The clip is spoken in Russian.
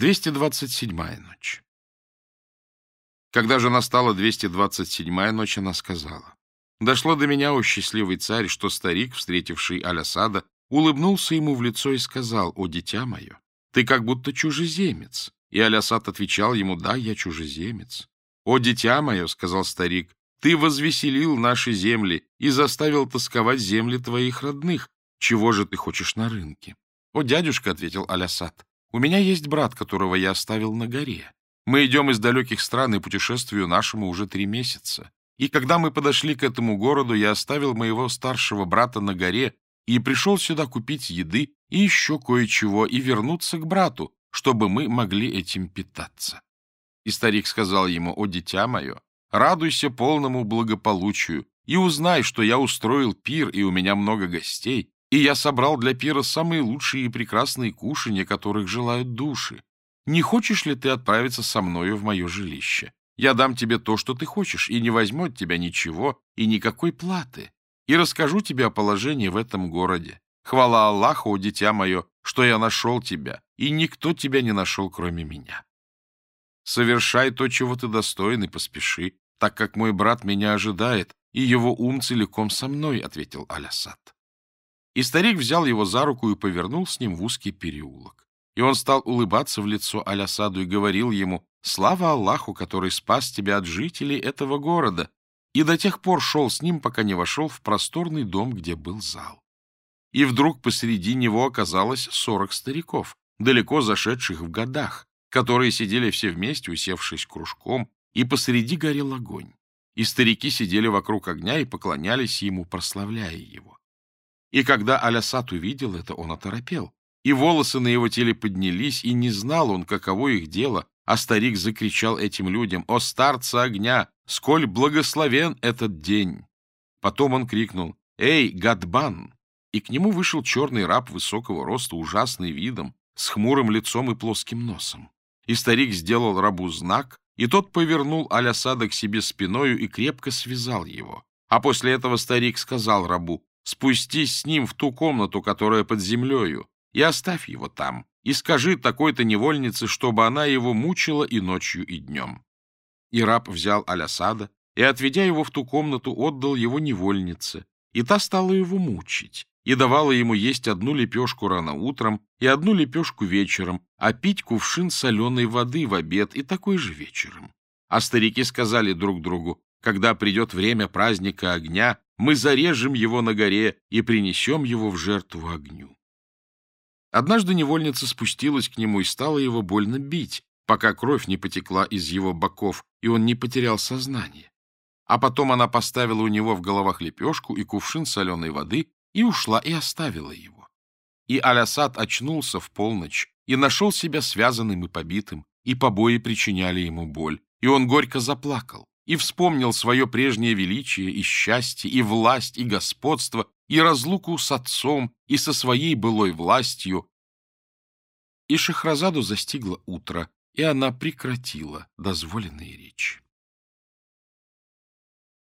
227-я ночь. Когда же настала 227-я ночь, она сказала, «Дошло до меня, о счастливый царь, что старик, встретивший Алясада, улыбнулся ему в лицо и сказал, «О, дитя мое, ты как будто чужеземец». И Алясад отвечал ему, «Да, я чужеземец». «О, дитя мое», — сказал старик, «ты возвеселил наши земли и заставил тосковать земли твоих родных. Чего же ты хочешь на рынке?» «О, дядюшка», — ответил Алясад, у меня есть брат, которого я оставил на горе. Мы идем из далеких стран и путешествию нашему уже три месяца. И когда мы подошли к этому городу, я оставил моего старшего брата на горе и пришел сюда купить еды и еще кое-чего и вернуться к брату, чтобы мы могли этим питаться. И старик сказал ему, «О, дитя мое, радуйся полному благополучию и узнай, что я устроил пир, и у меня много гостей, и я собрал для пира самые лучшие и прекрасные кушанья, которых желают души. Не хочешь ли ты отправиться со мною в мое жилище? Я дам тебе то, что ты хочешь, и не возьму от тебя ничего и никакой платы, и расскажу тебе о положении в этом городе. Хвала Аллаху, о дитя мое, что я нашел тебя, и никто тебя не нашел, кроме меня. Совершай то, чего ты достоин, и поспеши, так как мой брат меня ожидает, и его ум целиком со мной», — ответил Алясад. И старик взял его за руку и повернул с ним в узкий переулок. И он стал улыбаться в лицо Алясаду и говорил ему, «Слава Аллаху, который спас тебя от жителей этого города!» И до тех пор шел с ним, пока не вошел в просторный дом, где был зал. И вдруг посреди него оказалось сорок стариков, далеко зашедших в годах, которые сидели все вместе, усевшись кружком, и посреди горел огонь. И старики сидели вокруг огня и поклонялись ему, прославляя его. И когда Алясат увидел это, он оторопел. И волосы на его теле поднялись, и не знал он, каково их дело. А старик закричал этим людям, «О, старца огня! Сколь благословен этот день!» Потом он крикнул, «Эй, Гадбан!» И к нему вышел черный раб высокого роста, ужасный видом, с хмурым лицом и плоским носом. И старик сделал рабу знак, и тот повернул Алясада к себе спиною и крепко связал его. А после этого старик сказал рабу, Спустись с ним в ту комнату, которая под землею, и оставь его там, и скажи такой-то невольнице, чтобы она его мучила и ночью, и днем». И раб взял Алясада и, отведя его в ту комнату, отдал его невольнице, и та стала его мучить, и давала ему есть одну лепешку рано утром и одну лепешку вечером, а пить кувшин соленой воды в обед и такой же вечером. А старики сказали друг другу, когда придет время праздника огня, мы зарежем его на горе и принесем его в жертву огню. Однажды невольница спустилась к нему и стала его больно бить, пока кровь не потекла из его боков, и он не потерял сознание. А потом она поставила у него в головах лепешку и кувшин соленой воды и ушла и оставила его. И Алясад очнулся в полночь и нашел себя связанным и побитым, и побои причиняли ему боль, и он горько заплакал и вспомнил свое прежнее величие и счастье, и власть, и господство, и разлуку с отцом, и со своей былой властью. И Шахразаду застигло утро, и она прекратила дозволенные речи.